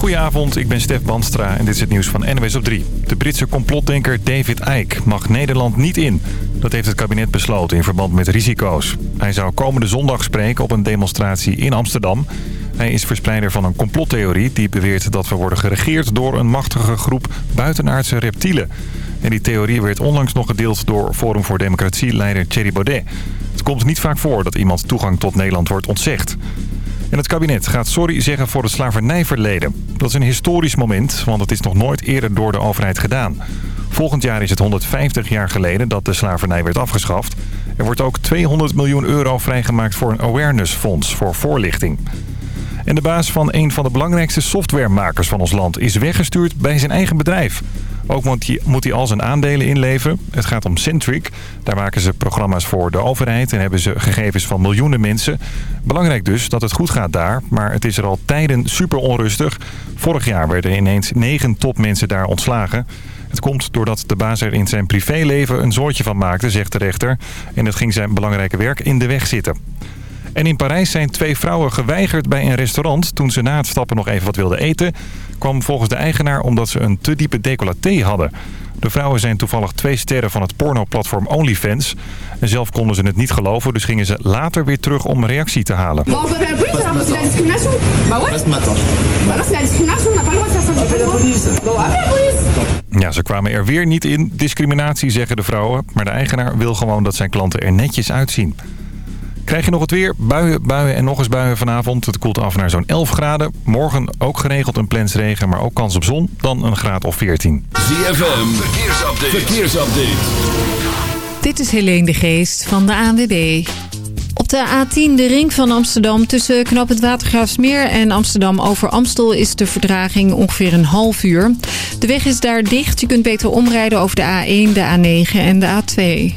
Goedenavond, ik ben Stef Banstra en dit is het nieuws van NWS op 3. De Britse complotdenker David Icke mag Nederland niet in. Dat heeft het kabinet besloten in verband met risico's. Hij zou komende zondag spreken op een demonstratie in Amsterdam. Hij is verspreider van een complottheorie die beweert dat we worden geregeerd door een machtige groep buitenaardse reptielen. En die theorie werd onlangs nog gedeeld door Forum voor Democratie-leider Thierry Baudet. Het komt niet vaak voor dat iemand toegang tot Nederland wordt ontzegd. En het kabinet gaat sorry zeggen voor het slavernijverleden. Dat is een historisch moment, want het is nog nooit eerder door de overheid gedaan. Volgend jaar is het 150 jaar geleden dat de slavernij werd afgeschaft. Er wordt ook 200 miljoen euro vrijgemaakt voor een awarenessfonds voor voorlichting. En de baas van een van de belangrijkste softwaremakers van ons land is weggestuurd bij zijn eigen bedrijf. Ook moet hij, al zijn aandelen inleveren. Het gaat om Centric. Daar maken ze programma's voor de overheid en hebben ze gegevens van miljoenen mensen. Belangrijk dus dat het goed gaat daar, maar het is er al tijden super onrustig. Vorig jaar werden ineens negen topmensen daar ontslagen. Het komt doordat de baas er in zijn privéleven een zoortje van maakte, zegt de rechter. En het ging zijn belangrijke werk in de weg zitten. En in Parijs zijn twee vrouwen geweigerd bij een restaurant... toen ze na het stappen nog even wat wilden eten... kwam volgens de eigenaar omdat ze een te diepe decolleté hadden. De vrouwen zijn toevallig twee sterren van het pornoplatform OnlyFans. En zelf konden ze het niet geloven, dus gingen ze later weer terug om een reactie te halen. Ja, ze kwamen er weer niet in. Discriminatie, zeggen de vrouwen. Maar de eigenaar wil gewoon dat zijn klanten er netjes uitzien. Krijg je nog het weer? Buien, buien en nog eens buien vanavond. Het koelt af naar zo'n 11 graden. Morgen ook geregeld een plensregen, maar ook kans op zon. Dan een graad of 14. ZFM, verkeersupdate. verkeersupdate. Dit is Helene de Geest van de ANWB. Op de A10, de ring van Amsterdam, tussen Knop het Watergraafsmeer en Amsterdam over Amstel is de verdraging ongeveer een half uur. De weg is daar dicht. Je kunt beter omrijden over de A1, de A9 en de A2.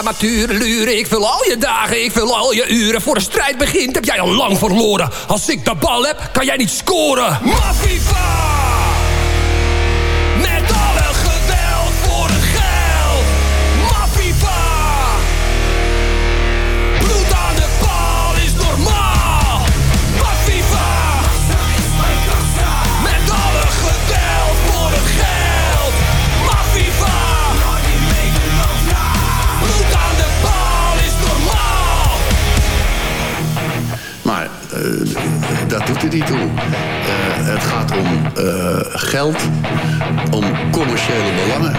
Blijf luren. Ik vul al je dagen, ik vul al je uren. Voor de strijd begint, heb jij al lang verloren. Als ik de bal heb, kan jij niet scoren. Massiva! Eh, het gaat om eh, geld, om commerciële belangen.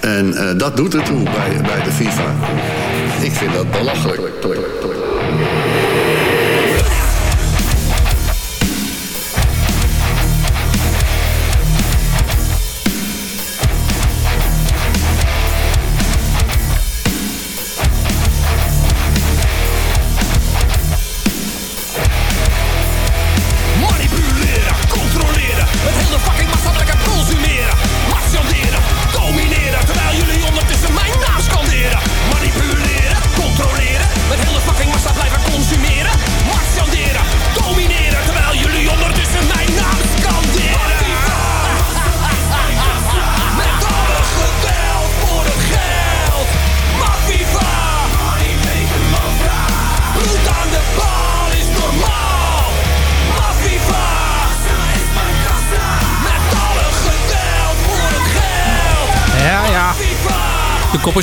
En eh, dat doet ertoe bij, bij de FIFA. Ik vind dat belachelijk.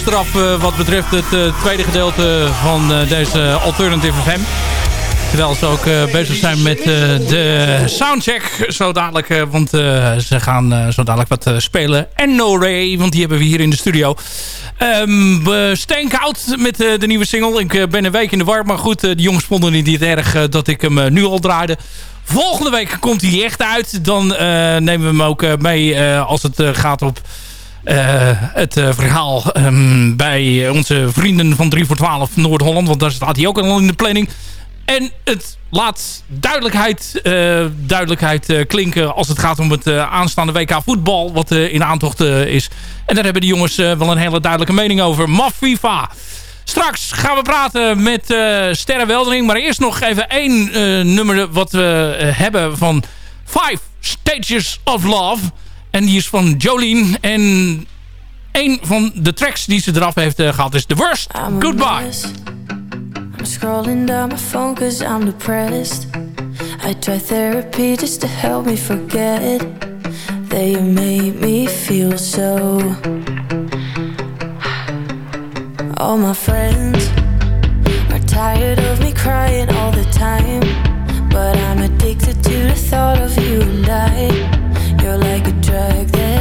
Eraf uh, wat betreft het uh, tweede gedeelte van uh, deze Alternative FM. Terwijl ze ook bezig zijn met de soundcheck zo dadelijk. want ze gaan zo dadelijk wat spelen. En No Ray, want die hebben we hier in de studio. Um, steenkoud met de nieuwe single. Ik ben een week in de war. Maar goed, de jongens vonden niet het erg dat ik hem nu al draaide. Volgende week komt hij echt uit. Dan nemen we hem ook mee als het gaat op het uh, verhaal um, bij onze vrienden van 3 voor 12 Noord-Holland. Want daar staat hij ook al in de planning. En het laat duidelijkheid, uh, duidelijkheid klinken als het gaat om het aanstaande WK voetbal. Wat in aantocht is. En daar hebben de jongens wel een hele duidelijke mening over. Mafifa. Straks gaan we praten met Sterre Weldering. Maar eerst nog even één nummer wat we hebben van Five Stages of Love. En die is van Jolene. En een van de tracks die ze eraf heeft uh, gehad is The Worst Goodbye. I'm scrolling down my phone cause I'm depressed. I try therapy just to help me forget They made me feel so All my friends are tired of me crying all the time But I'm addicted to the thought of you and I You're like a drug that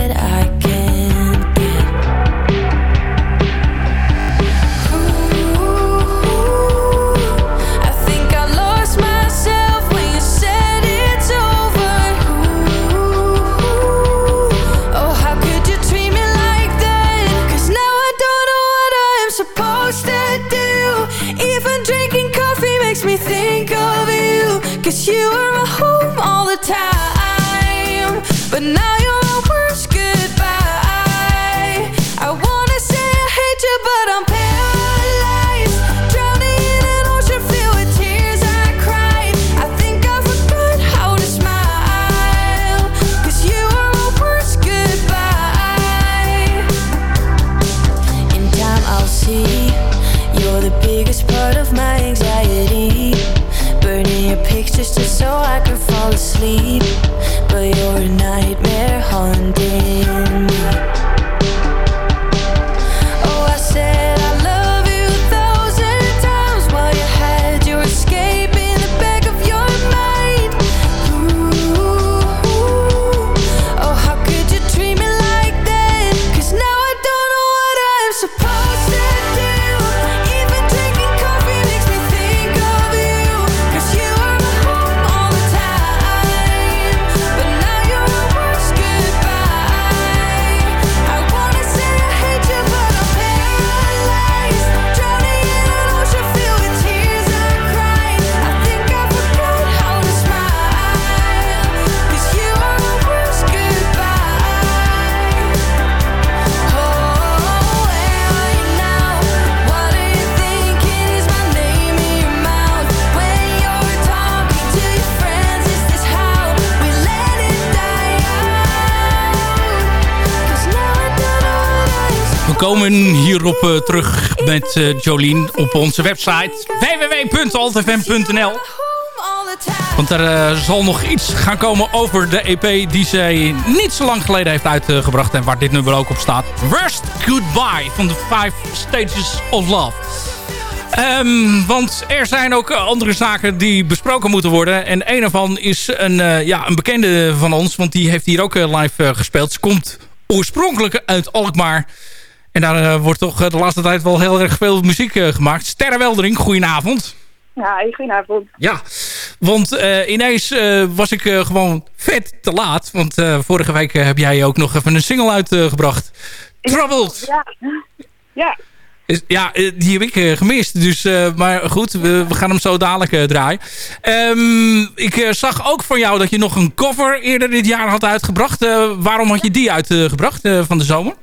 komen hierop uh, terug met uh, Jolien op onze website www.altfm.nl Want er uh, zal nog iets gaan komen over de EP die zij niet zo lang geleden heeft uitgebracht. En waar dit nummer ook op staat. Worst Goodbye van de Five Stages of Love. Ehm, want er zijn ook andere zaken die besproken moeten worden. En een ervan is een, eh, ja, een bekende van ons. Want die heeft hier ook eh, live eh, gespeeld. Ze komt oorspronkelijk uit Alkmaar. En daar eh, wordt toch eh, de laatste tijd wel heel erg veel muziek eh, gemaakt. Sterre Weldering, goedenavond. Ja, goedenavond. Ja, want ineens was ik gewoon vet te laat. Want vorige week heb jij ook nog even een single uitgebracht. Troubled. Ja. Ja. Is- Ja, die heb ik gemist. Dus, maar goed, we, we gaan hem zo dadelijk draaien. Ehm, ik zag ook van jou dat je nog een cover eerder dit jaar had uitgebracht. Waarom had je die uitgebracht van de zomer?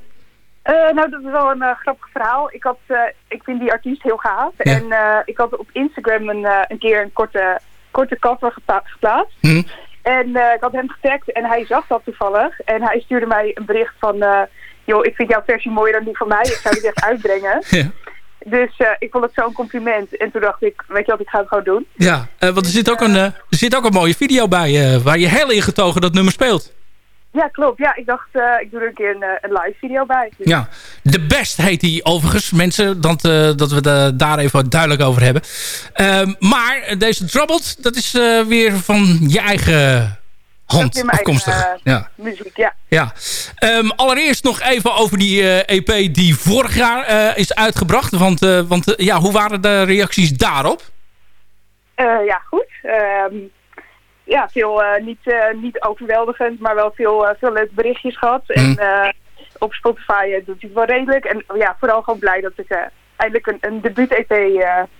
Eh, nou, dat is wel een eh, grappig verhaal. Ik, had, eh, ik vind die artiest heel gaaf. Ja. En ik had op Instagram een, een keer een korte, korte cover geplaatst. Hm? En ik had hem getagd en hij zag dat toevallig. En hij stuurde mij een bericht van... joh, ik vind jouw versie mooier dan die van mij. Ik zou die echt uitbrengen. Ja. Dus ik vond het zo'n compliment. En toen dacht ik, weet je wat, ik ga het gewoon doen. Ja, want er zit, ook een, er zit ook een mooie video bij waar je heel ingetogen dat nummer speelt. Ja, klopt. Ja, ik dacht, eh, ik doe er een keer een, eh, een live video bij. Dus- Ja, The Best heet die overigens, mensen. Dat, eh, dat we de, daar even wat duidelijk over hebben. Ehm, maar deze Troubled, dat is weer van je eigen hand afkomstig. eigen, ja. Muziek, ja. Ja. Ehm, allereerst nog even over die EP die vorig jaar is uitgebracht. Want, want ja, hoe waren de reacties daarop? Ja, goed. Ehm, ja, veel uh, niet, uh, niet overweldigend, maar wel veel, uh, veel leuke berichtjes gehad. Mm. En op Spotify doet hij het wel redelijk. En ja, vooral gewoon blij dat ik eindelijk een, een debuut-EP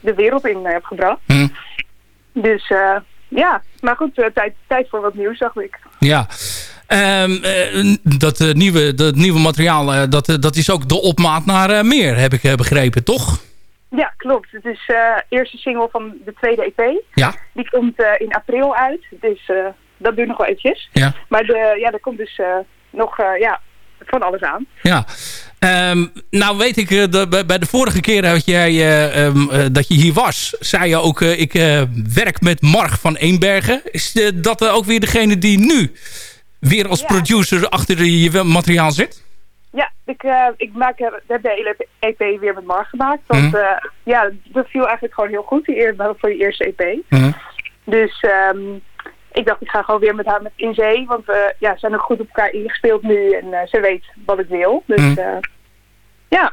de wereld in heb gebracht. Mm. Dus ja, maar goed, tijd, tijd voor wat nieuws, zag ik. Ja. Um, dat, nieuwe, dat nieuwe materiaal, dat, dat is ook de opmaat naar meer, heb ik begrepen, toch? Ja, klopt. Het is de uh, eerste single van de tweede EP. Ja. Die komt uh, in april uit, dus uh, dat duurt nog wel eventjes. Ja. Maar de, ja, er komt dus nog ja, van alles aan. Ja. Um, nou weet ik, dat bij de vorige keer dat jij, um, dat je hier was, zei je ook, ik werk met Marg van Eenbergen. Is dat ook weer degene die nu weer als ja. producer achter je materiaal zit? Ik, uh, ik maak, hebben de hele EP weer met Marg gemaakt. Want mm -hmm. uh, ja, dat viel eigenlijk gewoon heel goed die voor die eerste EP. Mm -hmm. Dus um, ik dacht, ik ga gewoon weer met haar met in zee. Want we ja, zijn ook goed op elkaar ingespeeld nu en ze weet wat ik wil. Dus mm -hmm. ja.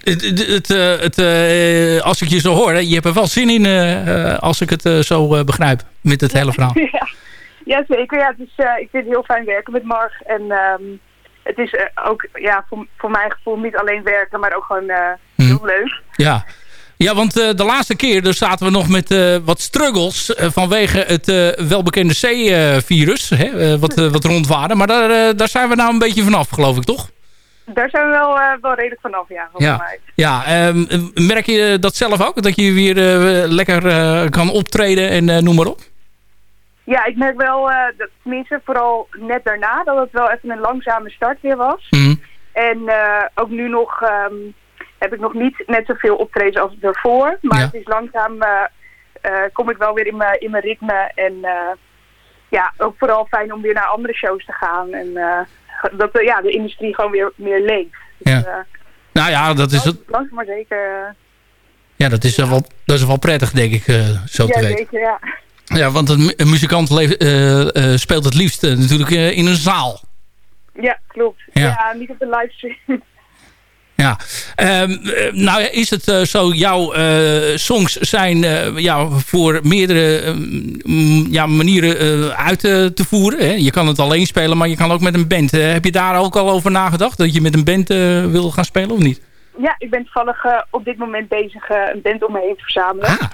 Het, het, het, het als ik je zo hoor, je hebt er wel zin in als ik het zo begrijp met het hele verhaal. ja. ja, zeker. Ja, dus, ik vind het heel fijn werken met Marg. En um, het is uh, ook ja, voor, voor mijn gevoel niet alleen werken, maar ook gewoon uh, mm. heel leuk. Ja. Ja, want uh, de laatste keer dus zaten we nog met wat struggles vanwege het welbekende C-virus, wat, wat rondwaarde. Maar daar, daar zijn we nou een beetje vanaf, geloof ik, toch? Daar zijn we wel, wel redelijk vanaf, ja. Ja, mij. ja um, merk je dat zelf ook? Dat je weer lekker kan optreden en noem maar op? Ja, ik merk wel, uh, dat, tenminste vooral net daarna, dat het wel even een langzame start weer was. Mm. En uh, ook nu nog um, heb ik nog niet net zoveel optredens als daarvoor. Maar ja. het is langzaam, uh, kom ik wel weer in mijn in mijn ritme. En ja, ook vooral fijn om weer naar andere shows te gaan. En dat ja, de industrie gewoon weer meer leeft. Ja. Dus, nou ja, dat is het. Langzaam maar zeker. ja, dat is, wel, dat is wel prettig, denk ik, zo ja, te weten. Zeker, ja. Ja, want een, een muzikant uh, uh, speelt het liefst uh, natuurlijk in een zaal. Ja, klopt. Ja, ja niet op de livestream. Ja, um, nou is het zo, jouw songs zijn ja, voor meerdere um, ja, manieren uit te voeren. Hè? Je kan het alleen spelen, maar je kan ook met een band. heb je daar ook al over nagedacht, dat je met een band wil gaan spelen of niet? Ja, ik ben toevallig op dit moment bezig een band om me heen te verzamelen. Ah.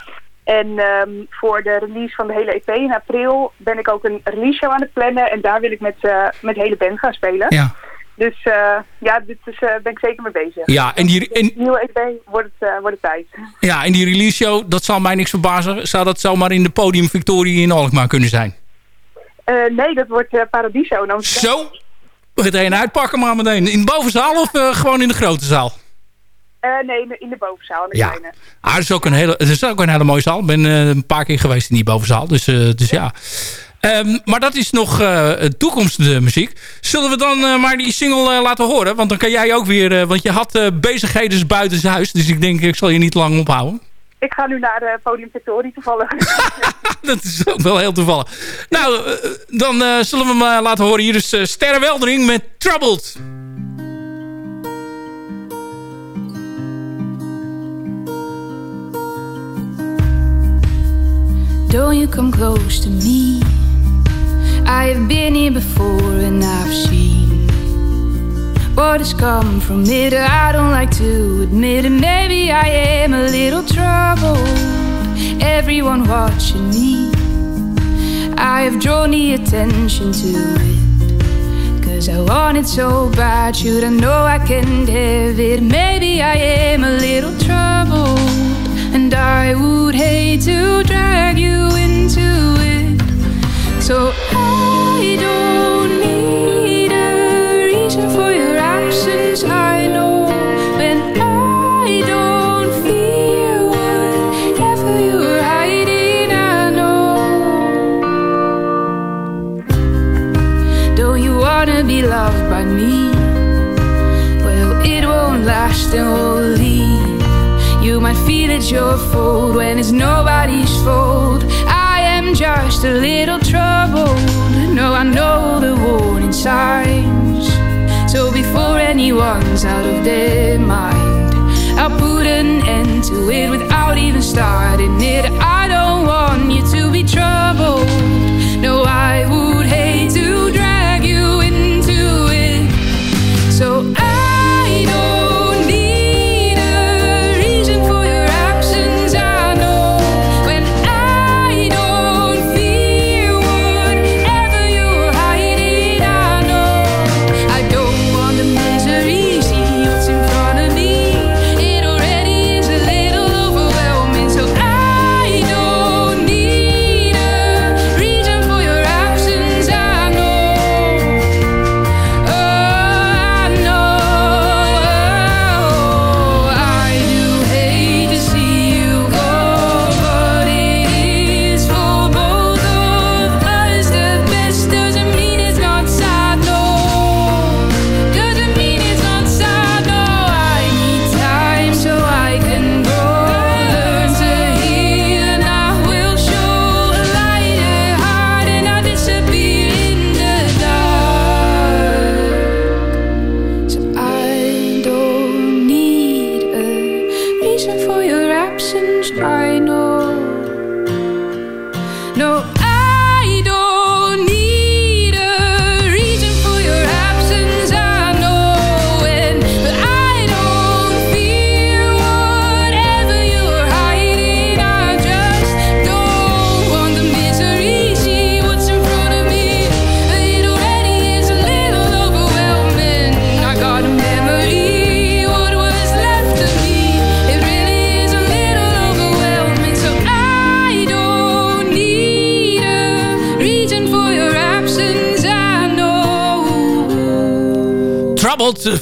En um, voor de release van de hele EP in april ben ik ook een release show aan het plannen. En daar wil ik met, uh, met de hele band gaan spelen. Ja. Dus uh, ja, dit is, uh, ben ik zeker mee bezig. Ja, en die... En... nieuwe EP wordt het, wordt het tijd. Ja, en die release show, dat zal mij niks verbazen. Zou dat zomaar in de Podium Victoria in Alkmaar kunnen zijn? nee, dat wordt Paradiso. Zo? Meteen uitpakken maar meteen. In de bovenzaal of gewoon in de grote zaal? Uh, nee, in de, bovenzaal. In de ja. kleine. Ah, het, is ook een hele, het is ook een hele mooie zaal. Ik ben uh, een paar keer geweest in die bovenzaal. Dus, uh, dus ja. Ehm, maar dat is nog toekomstmuziek. Zullen we dan maar die single laten horen? Want dan kan jij ook weer... want je had bezigheden buiten huis. Dus ik denk, ik zal je niet lang ophouden. Ik ga nu naar de Podium Victorie toevallig. dat is ook wel heel toevallig. Nou, dan zullen we hem laten horen. Hier is Sterrenweldering met Troubled. Don't you come close to me. I have been here before and I've seen what has come from it. I don't like to admit it. Maybe I am a little troubled. Everyone watching me. I have drawn the attention to it. Cause I want it so bad. Should I know I can't have it? Maybe I am a little troubled. And I would hate to drag you into it. So I don't need a reason for your absence. I know when I don't feel whatever you're hiding, I know. Don't you wanna be loved by me? Well, it won't last and we'll leave. It's your fault when it's nobody's fault. I am just a little troubled. No, I know the warning signs. So before anyone's out of their mind, I'll put an end to it without even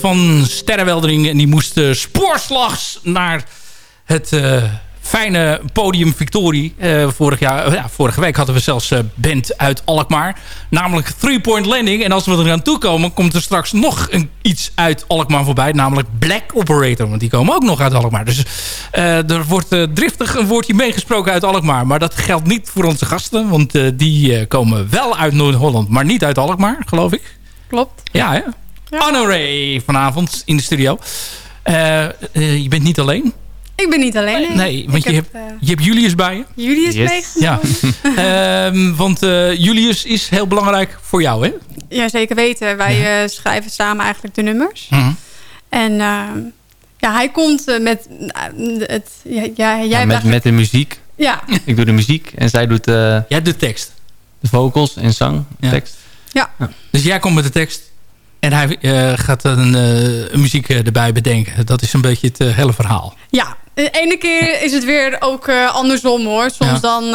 van Sterrenweldering. En die moest uh, spoorslags naar het uh, fijne podium Victorie. Uh, vorig jaar, ja, vorige week hadden we zelfs band uit Alkmaar. Namelijk Three Point Landing. En als we er aan toe komen, komt er straks nog een, iets uit Alkmaar voorbij. Namelijk Black Operator. Want die komen ook nog uit Alkmaar. Dus er wordt driftig een woordje meegesproken uit Alkmaar. Maar dat geldt niet voor onze gasten. Want die komen wel uit Noord-Holland. Maar niet uit Alkmaar, geloof ik. Klopt. Ja? Ja. Honoré vanavond in de studio. Uh, uh, je bent niet alleen. Ik ben niet alleen. Nee, nee want je, heb, hebt, uh, je hebt Julius bij je. Julius yes. meegenomen. Ja. um, want Julius is heel belangrijk voor jou, hè? Ja, zeker weten. Wij ja. schrijven samen eigenlijk de nummers. -huh. En ehm, ja, hij komt met het... Ja, ja, jij ja, met, met de muziek. Ja. Ik doe de muziek en zij doet... jij de tekst. De vocals en zang, tekst. Ja. Dus jij komt met de tekst. En hij uh, gaat een, uh, een muziek erbij bedenken. Dat is een beetje het uh, hele verhaal. Ja, de ene keer is het weer ook andersom hoor. Soms ja. dan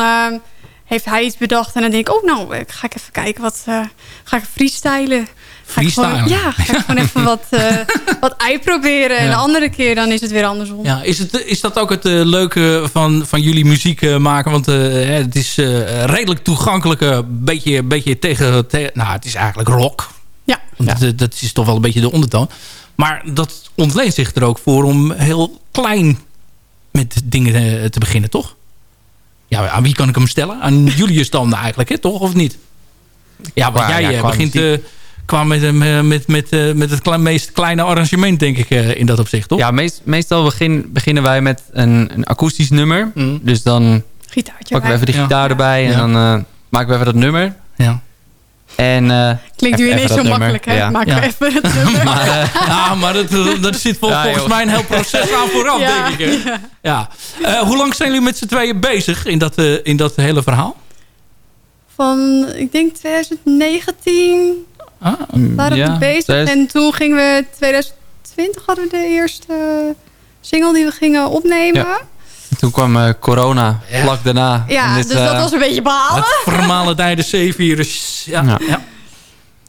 heeft hij iets bedacht. En dan denk ik, oh nou, ik ga ik even kijken. Wat eh, ga ik freestylen? Ga ik gewoon- ja, ga ik gewoon even wat, eh wat uitproberen. En Ja. de andere keer dan is het weer andersom. Ja, is, het, is dat ook het eh, leuke van, van jullie muziek eh, maken? Want eh, het is eh, redelijk toegankelijk. Een beetje, beetje tegen, tegen... Nou, het is eigenlijk rock. Dat, dat is toch wel een beetje de ondertoon. Maar dat ontleent zich er ook voor om heel klein met dingen eh, te beginnen, toch? Ja, aan wie kan ik hem stellen? Aan Julius dan eigenlijk, hè? toch? Of niet? Ja, want jij ja, eh, begint muziek. eh, qua met, met, met, eh, met het klein, meest kleine arrangement, denk ik, eh, in dat opzicht, toch? Ja, meest, meestal begin, beginnen wij met een, een akoestisch nummer. Mm. Dus dan Gitaartje pakken we even de Ja. gitaar erbij en Ja. dan eh, maken we even dat nummer. Ja. En, eh, Klinkt nu even- ineens zo makkelijk, hè? Ja. Maak Ja. even het nummer. Maar, eh, Ja, maar dat, dat zit vol- Ja, volgens joh. mij een heel proces aan vooraf, Ja. denk ik. Hè? Ja. Eh, hoe lang zijn jullie met z'n tweeën bezig in dat, eh, in dat hele verhaal? Van, ik denk 2019 Ah, waren we ja, bezig. 2000 En toen gingen we, 2020 hadden we de eerste single die we gingen opnemen. Toen kwam eh, corona Ja. vlak daarna. Ja, dit, dus dat eh, was een beetje balen. het vermalendijde C-virus. Ja. Ja. Ja.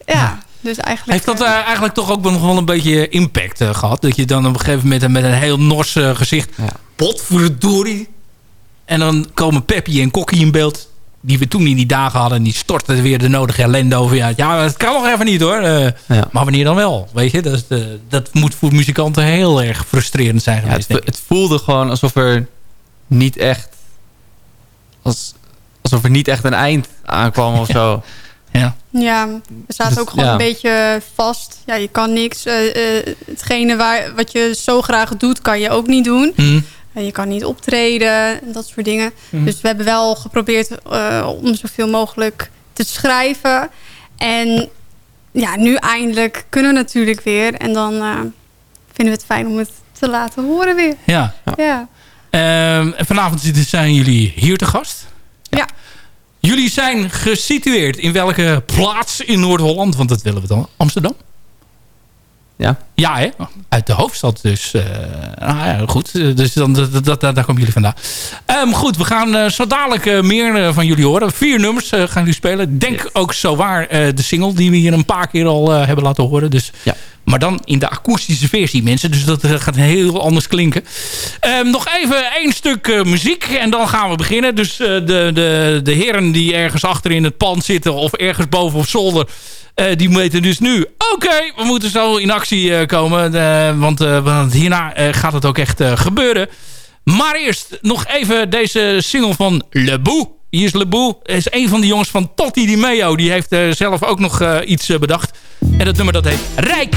Ja, dus eigenlijk... Heeft dat eh, eigenlijk toch ook nog wel een beetje impact eh, gehad? Dat je dan op een gegeven moment met een heel nors gezicht... Ja. Potverdorie. En dan komen Peppy en Kokkie in beeld... die we toen in die dagen hadden... en die stortten weer de nodige ellende over je uit. Ja, dat kan nog even niet hoor. Eh, Ja. Maar wanneer dan wel? Weet je, dat, is de- dat moet voor muzikanten heel erg frustrerend zijn Ja, geweest. het voelde gewoon alsof er niet echt... Als, alsof er niet echt een eind aankwam of zo. ja. Ja, we zaten Dus, ook gewoon ja. een beetje vast. Ja, je kan niks. eh, eh, hetgene waar, wat je zo graag doet, kan je ook niet doen. Hm. En je kan niet optreden en dat soort dingen. Mhm. Dus we hebben wel geprobeerd eh, om zoveel mogelijk te schrijven. En ja, nu eindelijk kunnen we natuurlijk weer. En dan eh, vinden we het fijn om het te laten horen weer. ja. Ja. Ehm, vanavond zijn jullie hier te gast. Ja. Jullie zijn gesitueerd in welke plaats in Noord-Holland? Want dat willen we dan. Amsterdam? Ja. Ja, hè? Uit de hoofdstad dus. eh ah, ja, goed. Dus dan, dat, daar komen jullie vandaan. Ehm, goed, we gaan eh, zo dadelijk eh, meer van jullie horen. Vier nummers gaan jullie spelen. Denk ook zo waar de single die we hier een paar keer al hebben laten horen. Dus, Ja. Maar dan in de akoestische versie, mensen. Dus dat eh, gaat heel anders klinken. Ehm, nog even één stuk eh, muziek en dan gaan we beginnen. Dus eh, de, de, de heren die ergens achter in het pand zitten... of ergens boven op zolder... die weten dus nu... oké, we moeten zo in actie komen. want, want hierna gaat het ook echt gebeuren. Maar eerst nog even deze single van Le Boe. Hier is Le Boe. Hij is een van de jongens van Totti Di Meo. Die heeft eh, zelf ook nog eh, iets eh, bedacht. En dat nummer dat heet Rijk.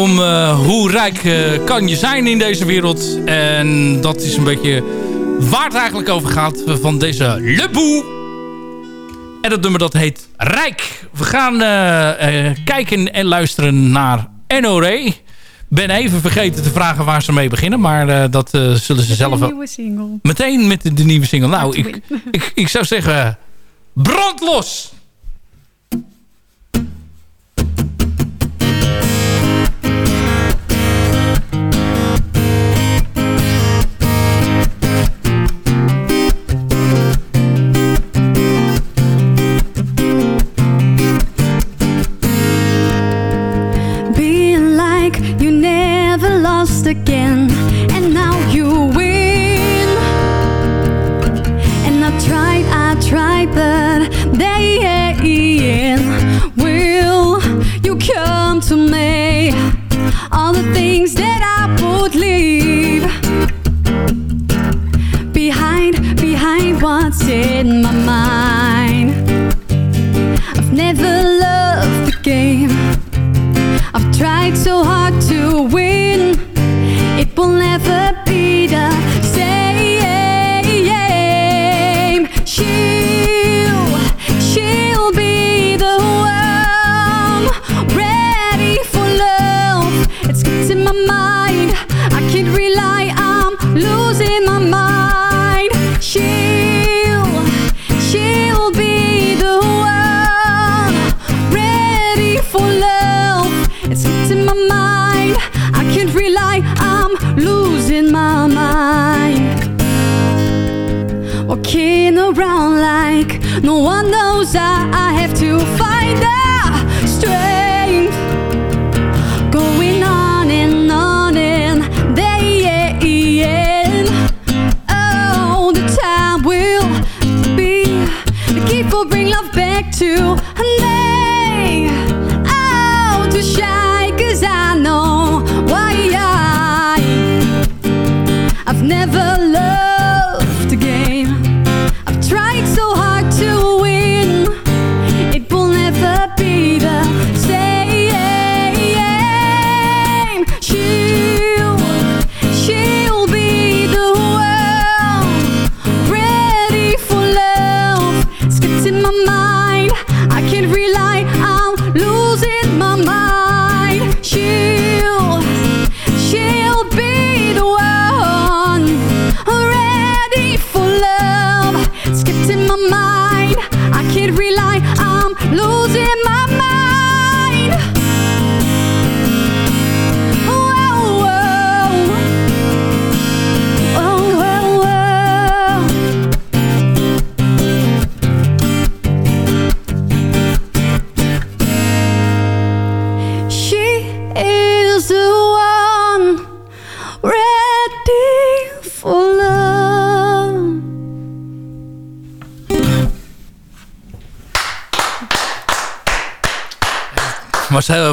Om eh, hoe rijk eh, kan je zijn in deze wereld. En dat is een beetje waar het eigenlijk over gaat van deze Leboe. En dat nummer dat heet Rijk. We gaan eh, kijken en luisteren naar NORE. Ben even vergeten te vragen waar ze mee beginnen. Maar dat zullen ze zelf Een wel... nieuwe single. Meteen met de, de nieuwe single. Nou, ik, ik, ik zou zeggen... Brand los! Tried, but they ain't. will you come to me? All the things one knows. I, I have to find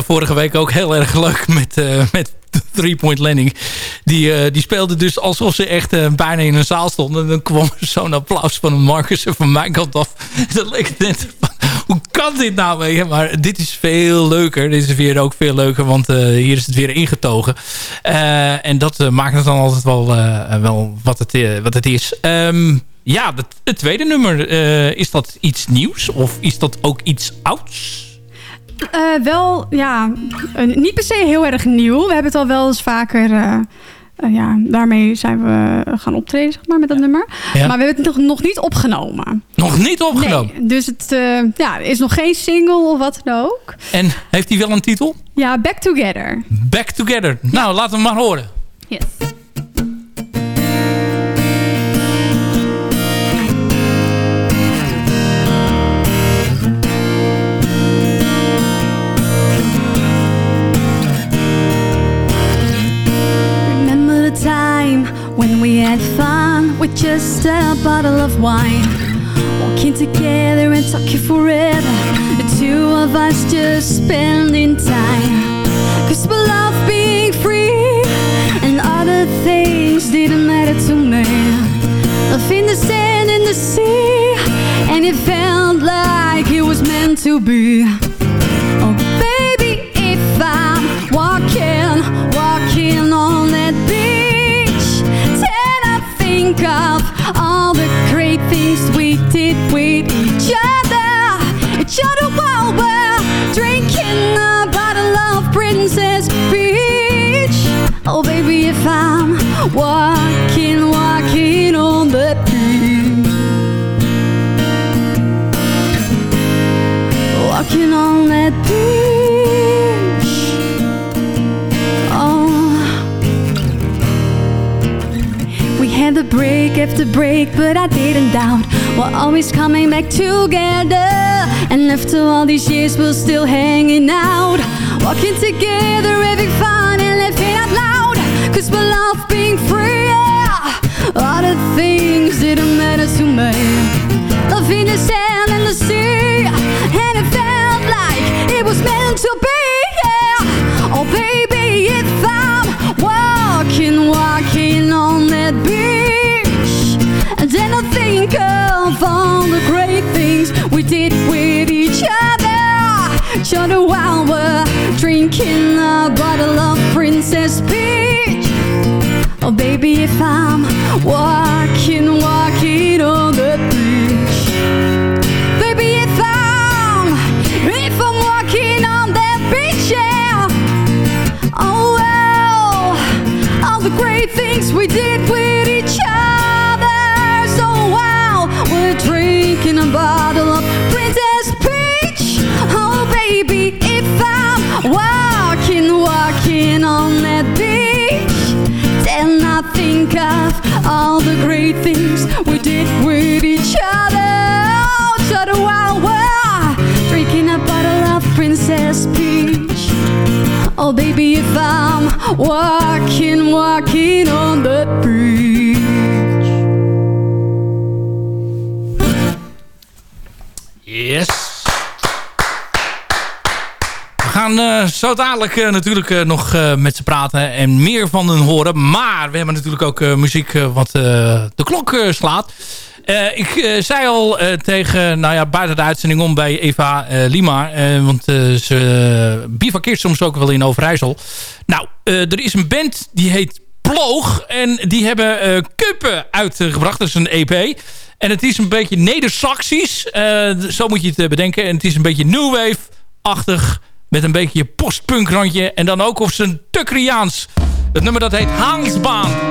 vorige week ook heel erg leuk met, eh, met Three Point Landing. Die, eh, die speelde dus alsof ze echt eh, bijna in een zaal stonden. En dan kwam zo'n applaus van Marcus en van mijn kant af. Dat leek net hoe kan dit nou? je? Maar dit is veel leuker. Dit is weer ook veel leuker, want eh, hier is het weer ingetogen. Eh, en dat eh, maakt het dan altijd wel, eh, wel wat, het, eh, wat het is. Ehm, ja, het, tweede nummer, eh, is dat iets nieuws? Of is dat ook iets ouds? Eh, wel, ja, niet per se heel erg nieuw. We hebben het al wel eens vaker... eh, eh, ja, daarmee zijn we gaan optreden, zeg maar, met dat nummer. Ja. Maar we hebben het nog, nog niet opgenomen. Nog niet opgenomen? Nee, dus het ja, is nog geen single of wat dan ook. En heeft hij wel een titel? Ja, Back Together. Back Together. Nou, laten we maar horen. Yes. Had fun with just a bottle of wine? Walking together and talking forever. The two of us just spending time. Cause we love being free, and other things didn't matter to me. Love in the sand and the sea, and it felt like it was meant to be. meet with each other, each other while we're drinking a bottle of Princess Peach. Oh, baby, if I'm walking, walking on the beach, walking on that beach. Oh, we had the break after break, but I didn't doubt. We're always coming back together. And after all these years, we're still hanging out. Walking together, having fun and laughing out loud. Cause we love being free, yeah. All the things didn't matter to me. Love in Think of all the great things we did with each other. Shut a while we're drinking a bottle of Princess Peach. Oh, baby, if I'm walking, walking of all the great things we did with each other. Oh, so the while we're drinking a bottle of Princess Peach. Oh, baby, if I'm walking, walking on the beach. Yes. Gaan eh, zo dadelijk eh, natuurlijk eh, nog met ze praten en meer van hen horen. Maar we hebben natuurlijk ook muziek wat de klok slaat. Ik zei al tegen, nou ja, buiten de uitzending om bij Eva Lima. want ze bivakkeert soms ook wel in Overijssel. Nou, er is een band die heet Ploog. En die hebben eh Kuppen uitgebracht. Dat is een EP. En het is een beetje Neder-Saxisch. Zo moet je het bedenken. En het is een beetje New Wave-achtig. Met een beetje postpunk randje. En dan ook op zijn Tukkeriaans. Het nummer dat heet Haansbaan.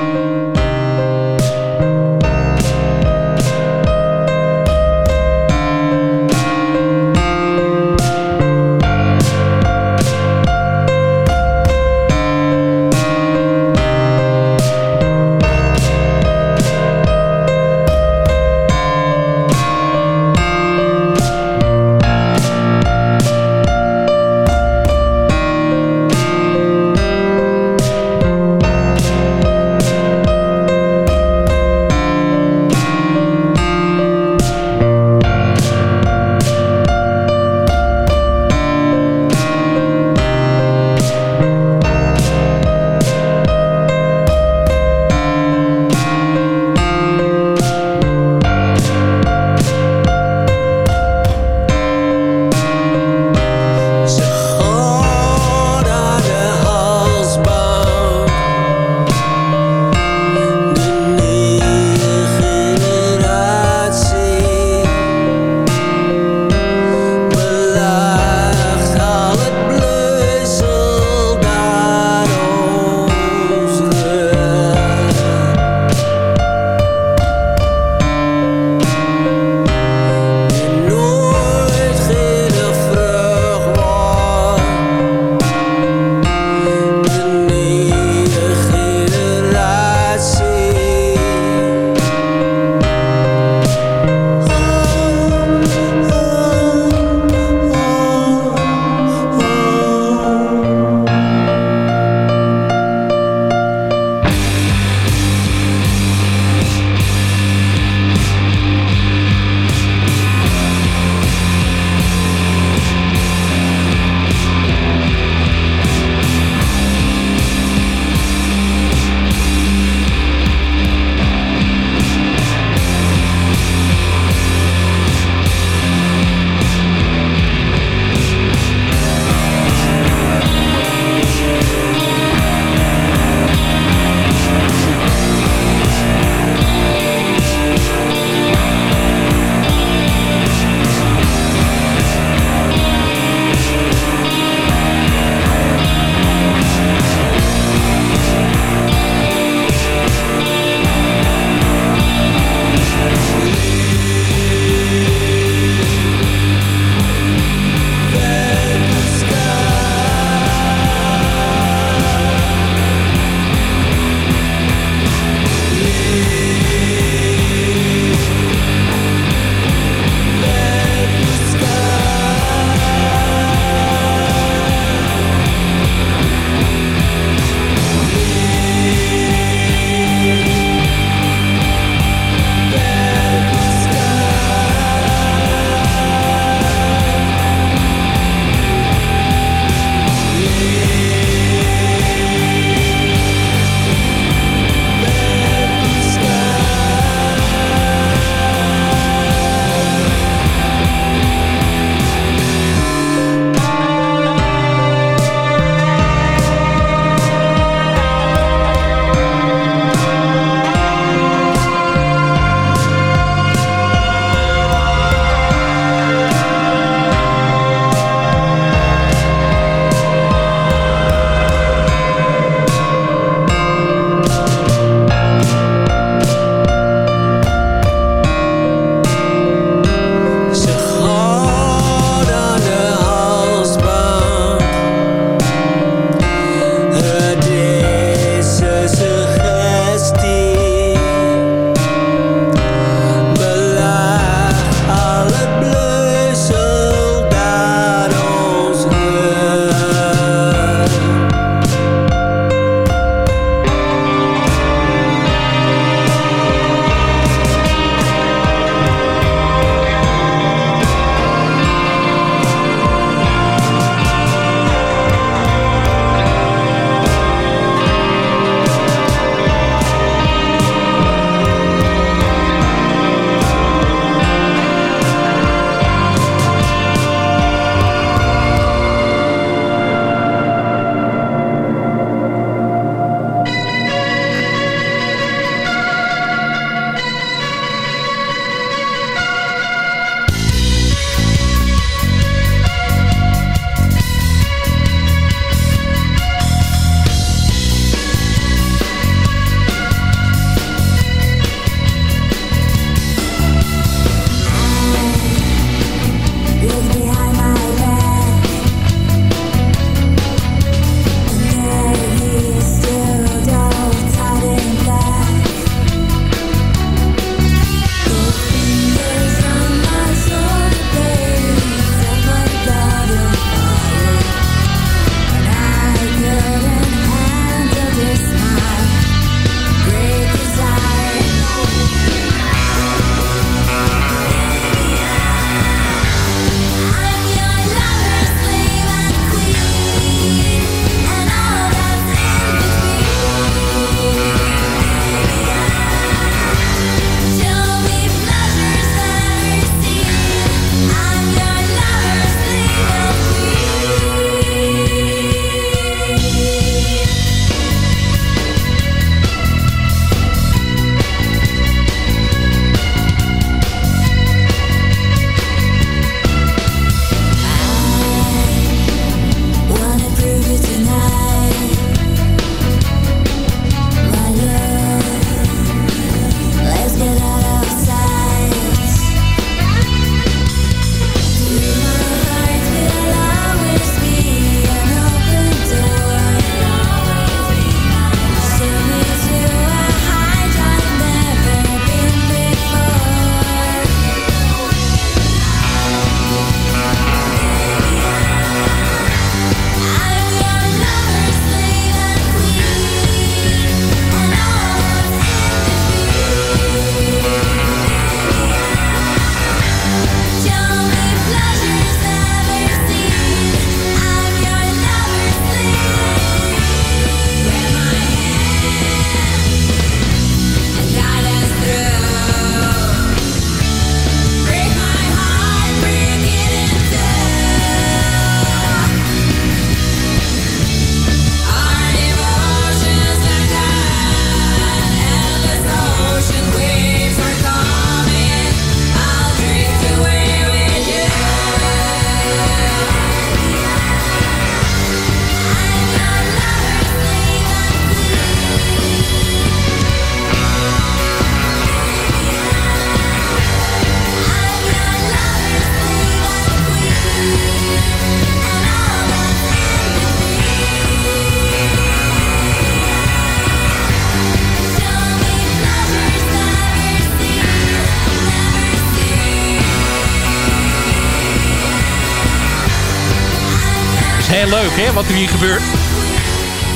Hè, wat er hier gebeurt.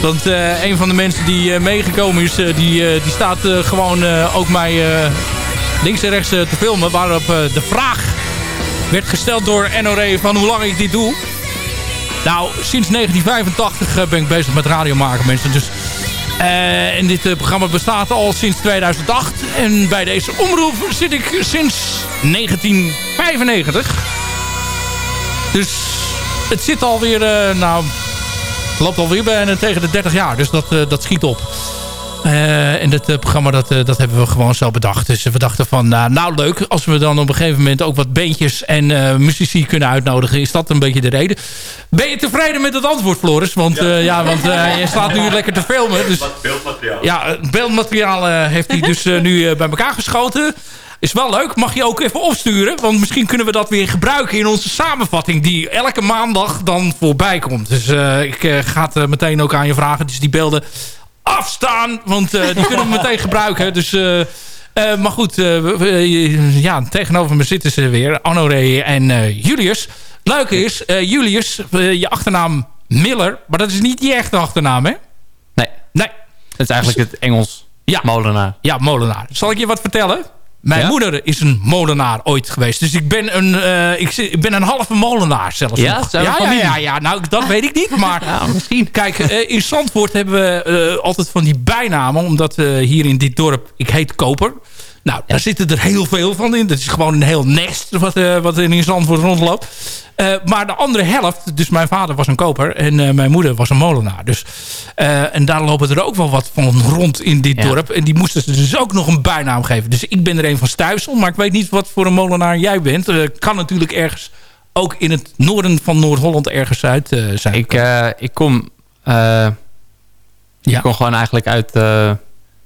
Want eh, een van de mensen die eh, meegekomen is, eh, die, die staat gewoon ook mij links en rechts te filmen. Waarop de vraag werd gesteld door NORE van hoe lang ik dit doe. Nou, sinds 1985 eh, ben ik bezig met radio maken mensen. Dus, en dit programma bestaat al sinds 2008. En bij deze omroep zit ik sinds 1995. Dus het zit alweer, eh nou, het loopt alweer bijna tegen de 30 jaar. Dus dat, eh, dat schiet op. Eh, en dat programma dat, dat hebben we gewoon zo bedacht. Dus we dachten van, nou, nou leuk, als we dan op een gegeven moment ook wat beentjes en muzici kunnen uitnodigen, is dat een beetje de reden. Ben je tevreden met het antwoord, Floris? Want, ja. ja, want je staat nu lekker te filmen. Dus, beeldmateriaal. ja, beeldmateriaal heeft hij dus nu bij elkaar geschoten. Is wel leuk. Mag je ook even opsturen. Want misschien kunnen we dat weer gebruiken in onze samenvatting. Die elke maandag dan voorbij komt. Dus eh, ik eh, ga het eh, meteen ook aan je vragen. Dus die beelden afstaan. Want die kunnen we meteen gebruiken. Dus... maar goed, ja, tegenover me zitten ze weer. Honoré en Julius. Leuke is, Julius, je achternaam Miller. Maar dat is niet je echte achternaam, hè? Nee. Nee. Het is eigenlijk het Engels Ja. molenaar. Ja, molenaar. Zal ik je wat vertellen? Mijn Ja? moeder is een molenaar ooit geweest. Dus ik ben een, eh, ik, ben een halve molenaar zelfs. Ja? nog. Ja, ja, ja, ja, nou dat weet ik niet. Maar misschien. Kijk, eh, in Zandvoort hebben we eh, altijd van die bijnamen. Omdat hier in dit dorp, ik heet Koper. Nou, daar zitten er heel veel van in. Dat is gewoon een heel nest wat, eh, wat er in Zandvoort rondloopt. Eh, maar de andere helft, dus mijn vader was een koper en eh, mijn moeder was een molenaar. Dus, en daar lopen er ook wel wat van rond in dit Ja. dorp. En die moesten ze dus ook nog een bijnaam geven. Dus ik ben er een van Stuisel, maar ik weet niet wat voor een molenaar jij bent. Kan natuurlijk ergens ook in het noorden van Noord-Holland ergens uit zijn. Ik, ik kom... Ik kom gewoon eigenlijk uit...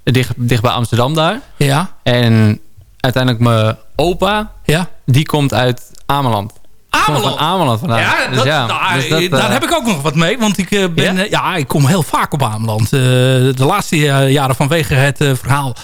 eh, dicht, dicht bij Amsterdam daar. Ja. En uiteindelijk mijn opa... Ja. Die komt uit Ameland. Ameland? Van Ameland vandaan. Ja, Dus dat, ja, nou, dus dat, daar eh, heb ik ook nog wat mee. Want ik, eh, ben, Ja? ja? ja, ik kom heel vaak op Ameland. Eh, de laatste eh, jaren vanwege het eh, verhaal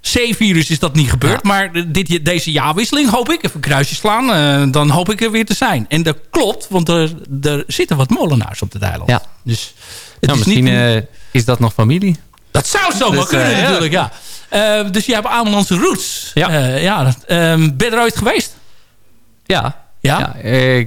C-virus is dat niet gebeurd. Maar dit, deze jaarwisseling hoop ik, even een kruisje slaan, eh, dan hoop ik er weer te zijn. En dat klopt, want er, er zitten wat molenaars op het eiland. Ja. Dus het nou, is misschien niet... eh, is dat nog familie. Dat zou zomaar Dus, kunnen eh, natuurlijk, ja. Eh, dus je hebt Amelandse roots. Ja. Eh, ja ehm, ben je er ooit geweest? Ja. Ja? ja eh,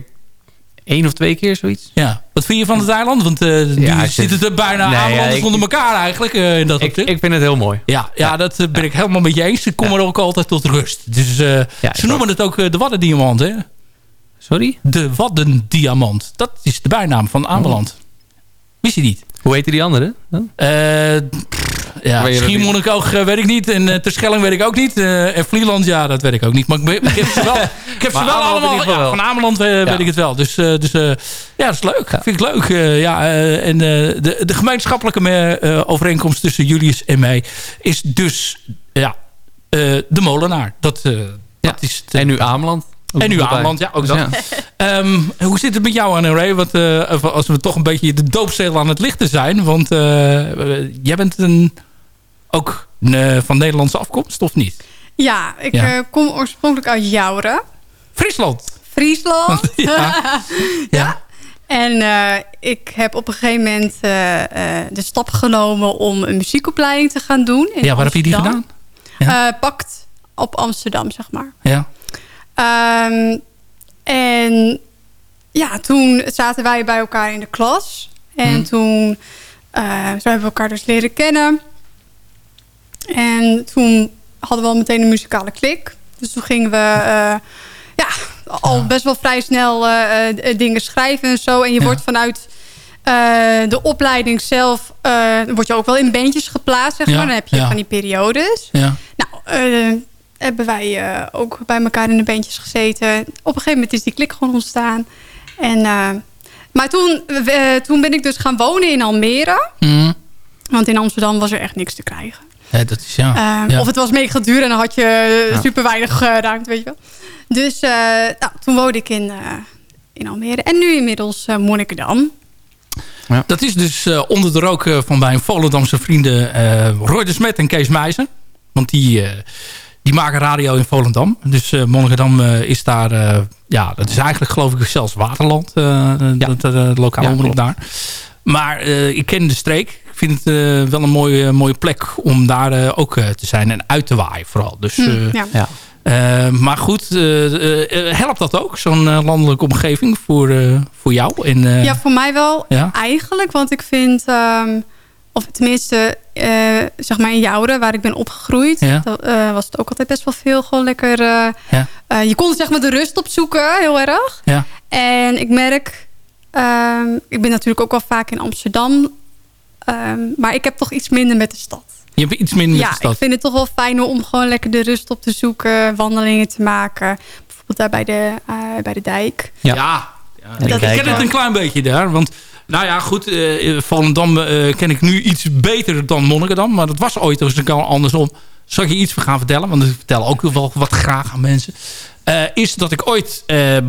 Eén of twee keer zoiets. Ja. Wat vind je van het eiland? Want eh nu Ja, ik zit vind- het er bijna Nee, Amelanders onder elkaar eigenlijk. eh, in dat Ik, ik vind het heel mooi. ja, ja, dat eh, ben ik helemaal met je eens. Ik kom er ook altijd tot rust. Dus eh, ze noemen het ook eh, de Waddendiamant, hè? Sorry? De Waddendiamant. Dat is de bijnaam van Ameland. Wist je niet? Hoe heette die andere? Eh, pff, ja, Schiermonnikoog eh, weet ik niet. En uh, Terschelling weet ik ook niet. Eh, en Vlieland, ja, dat weet ik ook niet. Maar ik, ik heb ze wel, ik heb ze wel allemaal... Ja, van Ameland eh, weet ik het wel. Dus, eh, dus eh, ja, dat is leuk. Vind ik leuk. Eh, ja, eh, en eh, de, de gemeenschappelijke eh, overeenkomst tussen Julius en mij... is dus ja, eh, de molenaar. Dat, eh, dat is het, eh, En nu Ameland. Ook en erbij. Ameland, ja, ook dat. Ehm, hoe zit het met jou, Anne-Ray? Want eh, als we toch een beetje de doopzeel aan het lichten zijn. Want eh, eh, jij bent een, ook eh, van Nederlandse afkomst, of niet? Ja, ik Ja. kom oorspronkelijk uit Jouren, Friesland. Friesland. Ja. Ja. En eh, ik heb op een gegeven moment de stap genomen om een muziekopleiding te gaan doen. in Ja, waar heb je die gedaan? Eh, pakt op Amsterdam, zeg maar. Ja. Ehm, en ja, toen zaten wij bij elkaar in de klas. En Mhm. toen eh, zo hebben we elkaar dus leren kennen. En toen hadden we al meteen een muzikale klik. Dus toen gingen we eh, ja, al best wel vrij snel eh, dingen schrijven en zo. En je Ja. wordt vanuit de opleiding zelf... word je ook wel in bandjes geplaatst, zeg Ja, maar. Dan heb je ja. van die periodes. Ja. Nou, hebben wij eh, ook bij elkaar in de bandjes gezeten. Op een gegeven moment is die klik gewoon ontstaan. En, eh, maar toen, eh, toen ben ik dus gaan wonen in Almere. Mhm. Want in Amsterdam was er echt niks te krijgen. Ja, dat is ja. Eh, ja. Of het was mega duur en dan had je Ja. super weinig ruimte, weet je wel. Dus eh, nou, toen woonde ik in, eh, in Almere. En nu inmiddels Monnikendam. Dat is dus eh, onder de rook eh, van mijn Volendamse vrienden eh Roy de Smet en Kees Meijzen. Want die, eh, die maken radio in Volendam. Dus eh Monnikendam eh, is daar eh, ja, dat is eigenlijk geloof ik zelfs Waterland. eh dat, het lokale Ja, omroep daar. Maar eh, ik ken de streek. Ik vind het eh, wel een mooie, mooie plek om daar eh, ook eh, te zijn. En uit te waaien vooral. Dus, Hm, eh, ja. Ja. eh, maar goed, helpt dat ook? Zo'n landelijke omgeving voor, eh, voor jou? En, eh, Ja, voor mij wel Ja? eigenlijk. Want ik vind, ehm, of tenminste, eh, zeg maar in Jouden, waar ik ben opgegroeid, Ja. dat, eh, was het ook altijd best wel veel gewoon lekker. eh, Ja. eh, je kon zeg maar de rust opzoeken, heel erg. Ja. En ik merk, ehm, ik ben natuurlijk ook wel vaak in Amsterdam, ehm, maar ik heb toch iets minder met de stad. Je hebt iets minder met Ja, de stad. ik vind het toch wel fijn om gewoon lekker de rust op te zoeken, wandelingen te maken. Bijvoorbeeld daar bij de, eh, bij de dijk. Ja, ik ken het een klein beetje daar. Want, nou ja, goed, eh Volendam eh, ken ik nu iets beter dan Monnikendam. Maar dat was ooit dus keer andersom. Zal ik je iets gaan vertellen? Want ik vertel ook wel wat graag aan mensen. Eh, is dat ik ooit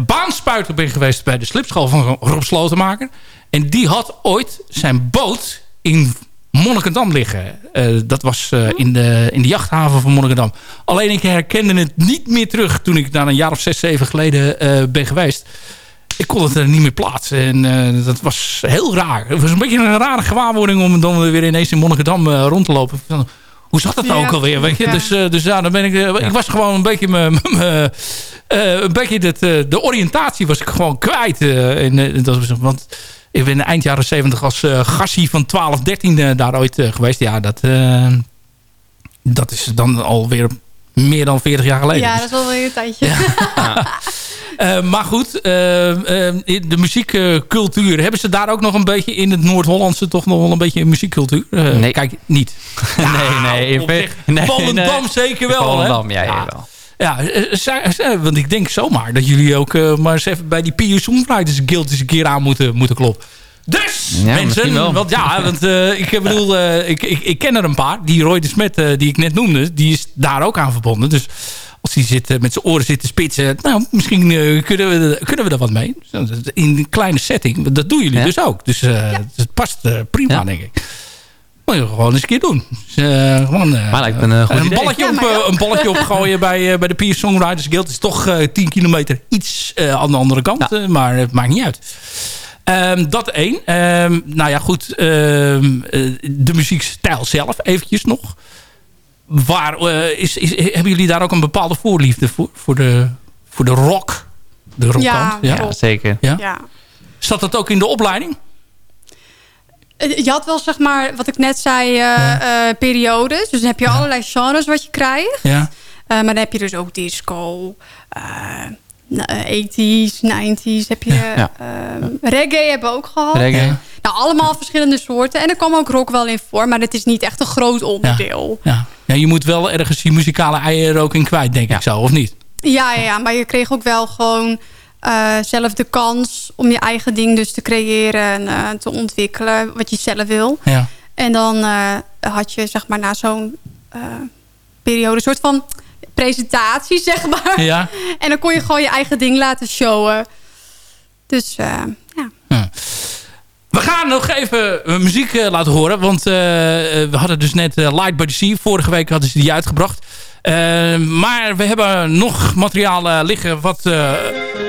baanspuiter ben geweest bij de slipschool van Rob Slotenmaker. En die had ooit zijn boot in Monnikendam liggen. Dat was eh, in, de, in de jachthaven van Monnikendam. Alleen ik herkende het niet meer terug toen ik daar een jaar of zes, zeven geleden ben geweest. Ik kon het er niet meer plaatsen. En eh, dat was heel raar. Het was een beetje een rare gewaarwording om dan weer ineens in Monnikendam eh, rond te lopen. Hoe zat dat nou Ja, ook alweer? Weet je? ja. Dus, eh, dus ja, dan ben ik. Ik was gewoon een beetje eh, een beetje dat, de oriëntatie was ik gewoon kwijt. in, eh, dat was, want ik ben eind jaren 70 als eh gassie van 12, 13 eh, daar ooit geweest. Ja, dat, dat is dan alweer meer dan 40 jaar geleden. Ja, Dus- dat is wel weer een tijdje. eh, maar goed, eh, eh, de muziekcultuur. hebben ze daar ook nog een beetje in het Noord-Hollandse toch nog wel een beetje muziekcultuur? Nee. Kijk, niet. nee, nee. zich, nee, Volendam nee. zeker wel. Volendam, ja, ja, wel. Ja, want ik denk zomaar dat jullie ook eh, maar eens even bij die PU Songwriters Guild eens een keer aan moeten, moeten kloppen. Dus, Ja, mensen, want ja, want eh, ik bedoel, eh, ik, ik, ik ken er een paar. Die Roy de Smet, eh, die ik net noemde, die is daar ook aan verbonden. Dus als hij zit, met zijn oren zit te spitsen, nou, misschien kunnen, we, kunnen we er wat mee. In een kleine setting, dat doen jullie Ja. dus ook. Dus eh, het past prima, Ja. denk ik. Moet je gewoon eens een keer doen. Dus, eh, gewoon, eh, Maar lijkt me een goed een balletje, op, een balletje opgooien bij, bij de Peer Songwriters Guild. is toch eh 10 kilometer iets aan de andere kant. Ja. maar het maakt niet uit. Ehm, dat één. Ehm, nou ja, goed. ehm, eh, de muziekstijl zelf eventjes nog. Waar, eh, is, is, hebben jullie daar ook een bepaalde voorliefde voor? Voor de, voor de rock? De rockkant? Ja, Ja. Ja, zeker. Ja? Ja. Zat dat ook in de opleiding? Eh, Je had wel, zeg maar, wat ik net zei, eh, eh, periodes. Dus dan heb je allerlei genres wat je krijgt. Ja. Eh, maar dan heb je dus ook disco, 80s, 90s. Heb je, Ja. ehm, reggae hebben we ook gehad. Reggae. Nou, allemaal verschillende soorten. En er kwam ook rock wel in voor. Maar het is niet echt een groot onderdeel. Ja. ja, je moet wel ergens die muzikale eieren er ook in kwijt, denk ik zo, of niet? Ja, ja, ja, maar je kreeg ook wel gewoon eh, zelf de kans om je eigen ding dus te creëren en eh, te ontwikkelen wat je zelf wil. Ja. En dan eh, had je zeg maar na zo'n eh, periode een soort van presentatie, zeg maar. Ja. En dan kon je gewoon je eigen ding laten showen. Dus eh, ja. We gaan nog even eh, muziek eh, laten horen. Want we hadden dus net Light by the Sea. Vorige week hadden ze die uitgebracht. Maar we hebben nog materiaal liggen wat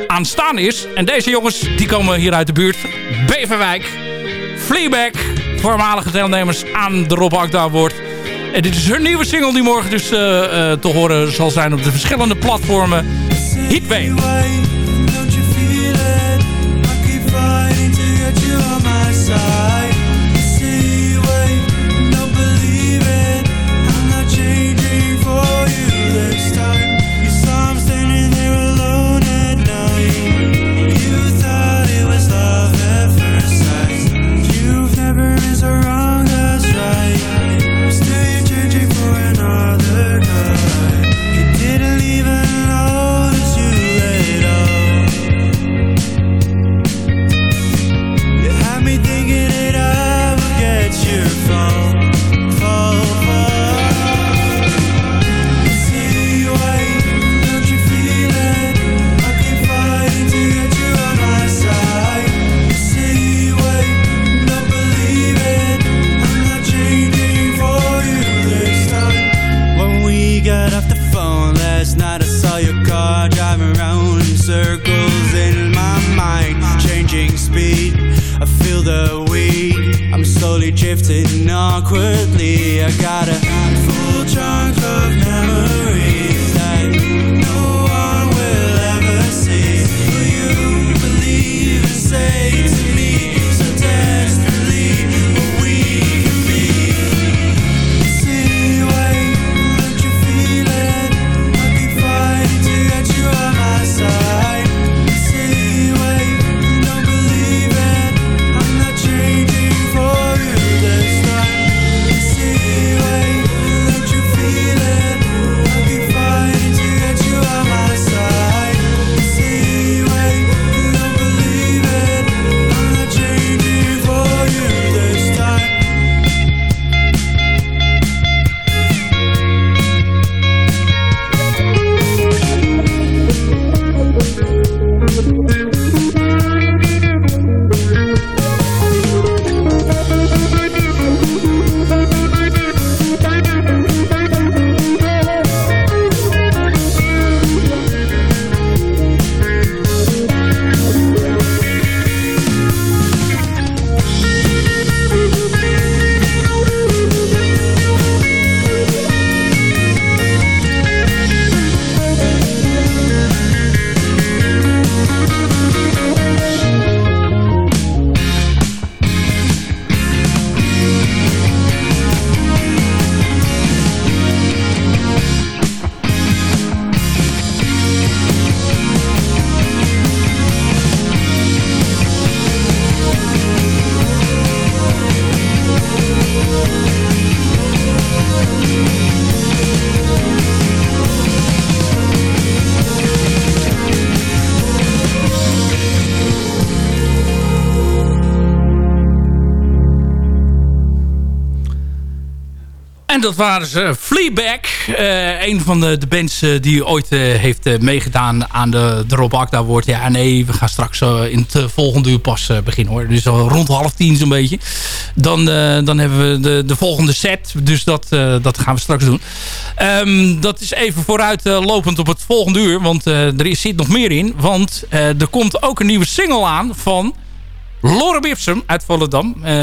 aanstaan is. En deze jongens die komen hier uit de buurt. Beverwijk. Fleabag. Voormalige deelnemers aan de Rob Akda Award. En dit is hun nieuwe single die morgen dus eh, eh, te horen zal zijn op de verschillende platformen. Heatwave. Dat waren ze. Fleabag. eh een van de, de bands eh, die ooit eh, heeft meegedaan aan de, de Rob Akda wordt. Ja, nee, we gaan straks in het volgende uur pas beginnen hoor. Dus rond half tien zo'n beetje. Dan, dan hebben we de, de volgende set. Dus dat, dat gaan we straks doen. Ehm, dat is even vooruit eh, lopend op het volgende uur. Want er zit nog meer in. Want er komt ook een nieuwe single aan van... Lorem Ipsum uit Volendam. Eh,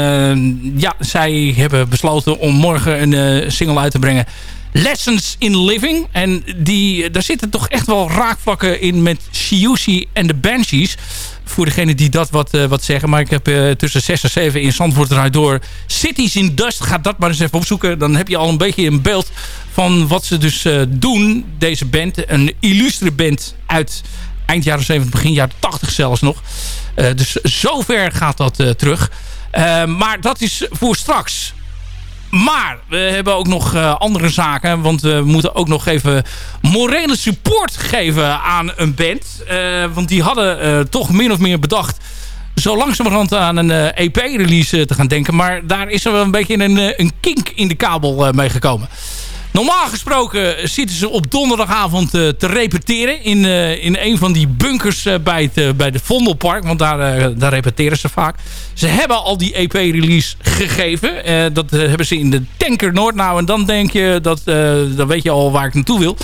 ja, zij hebben besloten om morgen een eh, single uit te brengen. Lessons in Living. En die, daar zitten toch echt wel raakvlakken in met Shiushi en de Banshees. Voor degene die dat wat, eh, wat zeggen. Maar ik heb eh, tussen 6 en 7 in Zandvoort eruit door. Cities in Dust. Ga dat maar eens even opzoeken. Dan heb je al een beetje een beeld van wat ze dus eh, doen. Deze band. Een illustre band uit eind jaren 70, begin jaren 80 zelfs nog. Eh, dus zover gaat dat eh, terug. Eh, maar dat is voor straks. Maar we hebben ook nog andere zaken. Want we moeten ook nog even morele support geven aan een band. Want die hadden toch min of meer bedacht zo langzamerhand aan een EP-release te gaan denken. Maar daar is er wel een beetje een, een kink in de kabel mee gekomen. Normaal gesproken zitten ze op donderdagavond eh, te repeteren in, eh, in een van die bunkers eh, bij, het, bij de Vondelpark. Want daar, daar repeteren ze vaak. Ze hebben al die EP-release gegeven. Dat hebben ze in de Tanker Noord. Nou, en dan denk je, dat, dan weet je al waar ik naartoe wil.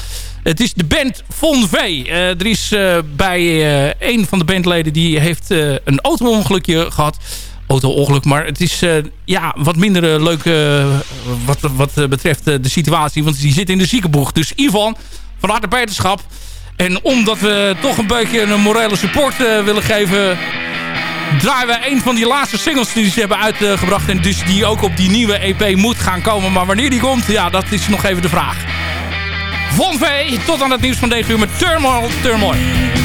Het is de band Von V. Er is bij een van de bandleden die heeft een auto-ongelukje gehad auto-ongeluk. Maar het is eh, ja, wat minder eh, leuk eh, wat, wat betreft de situatie. Want die zit in de ziekenboeg. Dus Ivan, van harte beterschap. En omdat we toch een beetje een morele support willen geven... draaien we een van die laatste singles die ze hebben uitgebracht. En dus die ook op die nieuwe EP moet gaan komen. Maar wanneer die komt, ja, dat is nog even de vraag. Von V, tot aan het nieuws van deze uur met Turmoil, Turmoil.